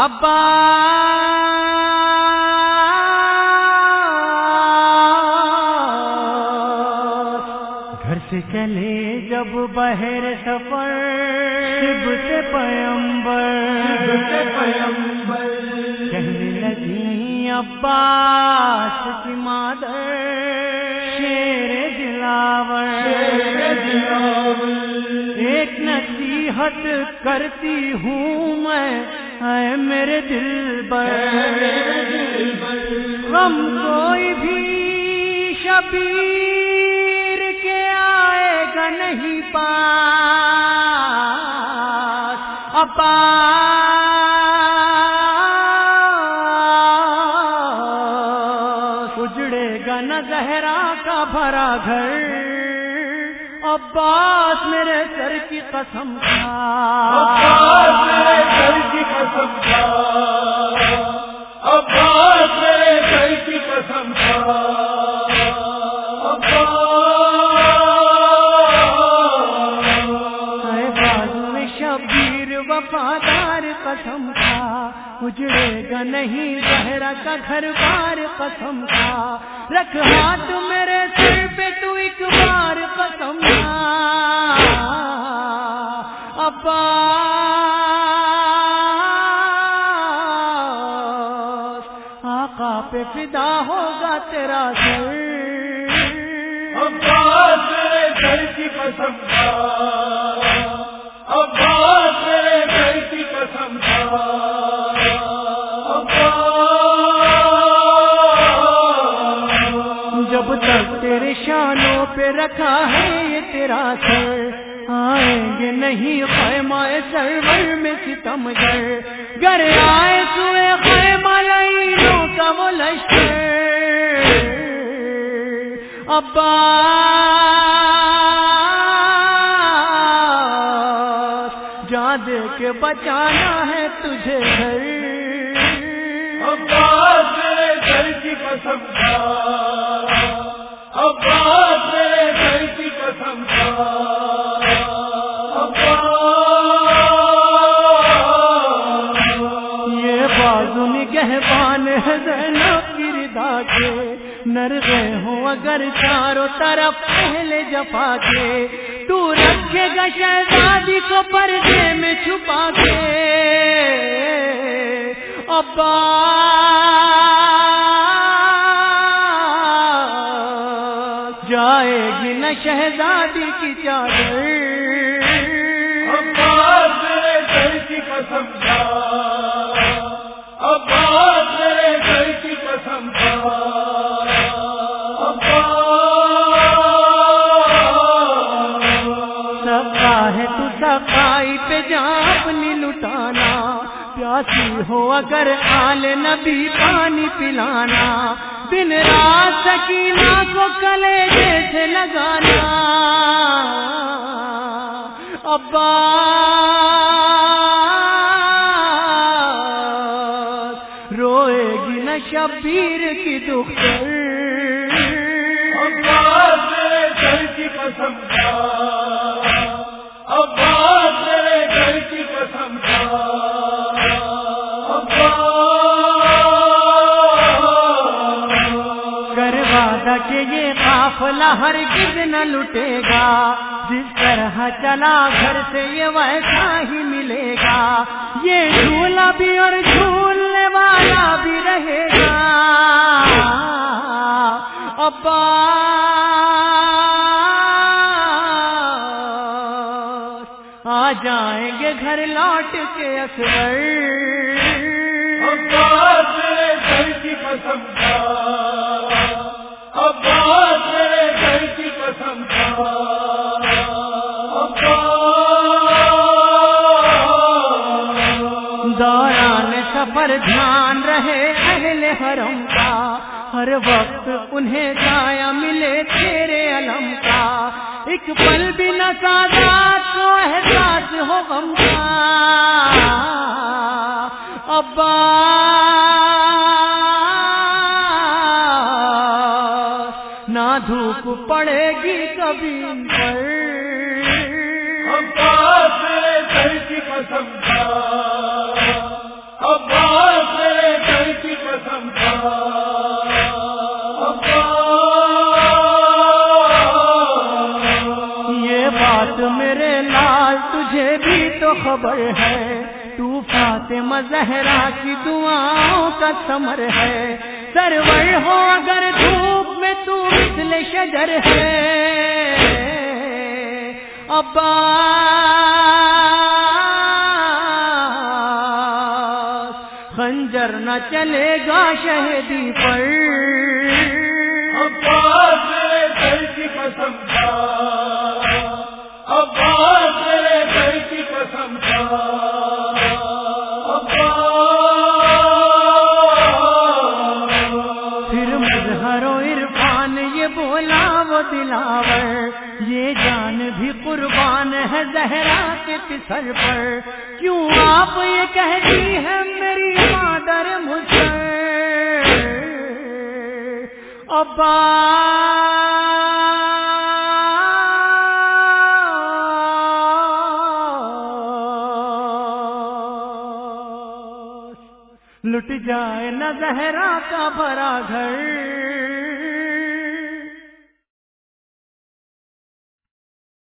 ابا گھر سے چلے جب بہر سفر شب سے پیمبر سے پیمبر لگی عباس کی مادر شیر دلاور۔ ایک نصیحت کرتی ہوں میں۔ اے میرے دل بر غم کوئی بھی شبیر کے آئے گا نہیں پاس۔ اپا اجڑے گا نہ زہرا کا بھرا گھر۔ عباس میرے سر کی قسم عباس میرے گھر کی قسم کھا عباس میرے گھر کی قسم کھا شبیر وفادار قسم کھا اجڑے گا نہیں زہرا کا گھر بار قسم کھا رکھ ہاتھ میرے سر پہ تو ایک بار قسم کھا ابا۔ آقا پہ فدا ہوگا تیرا سر۔ عباس میرے گھر کی قسم پہ ہے یہ تیرا سر آئیں گے نہیں خیمہ سرور میں ستم گر گر آئے سوئے خیمہ لائنوں کا وہ لشکر۔ ابا۔ جا دے کے بچانا ہے تجھے گھر۔ عباس گھر کی قسم۔ بازو نگہبان ہے زینب کی ردا کے نرغے ہوں اگر چاروں طرف پہلے جفا کے تو رکھے گا شہزادی کو پردے میں چھپا کے ابا۔ جائے گی نہ شہزادی کی چادر۔ سفائی پہ جا اپنی لٹانا، پیاسی ہو اگر آل نبی پانی پلانا۔ دن رات سکینہ کو کلے جیسے لگانا۔ ابا۔ روئے گی نہ شبیر کی دختر۔ عباس قافلہ ہرگز نہ لٹے گا۔ جس طرح چلا گھر سے یہ ویسا ہی ملے گا۔ یہ جھولا بھی اور جھولنے والا بھی رہے گا۔ ابا۔ آ جائیں گے گھر لوٹ کے اصغر۔ عباس میرے گھر کی قسم کھا سفر دھیان رہے اہل حرم کا۔ ہر وقت انہیں سایہ ملے تیرے علم کا۔ ایک پل بھی نہ سادات کو احساس ہو غم کا۔ ابا۔ نہ دھوپ پڑے گی کبھی ان پر تجھے بھی تو خبر ہے تو فاطمہ زہرا کی دعاؤں کا سمر ہے۔ سرور ہو اگر دھوپ میں تو مثل شجر ہے۔ ابا۔ خنجر نہ چلے گا شہدی پر۔ دلاور یہ جان بھی قربان ہے زہرا کے پسر پر۔ کیوں آپ یہ کہتی ہے میری مادر مجھ ابا! لٹ جائے نہ زہرا کا بھرا گھر۔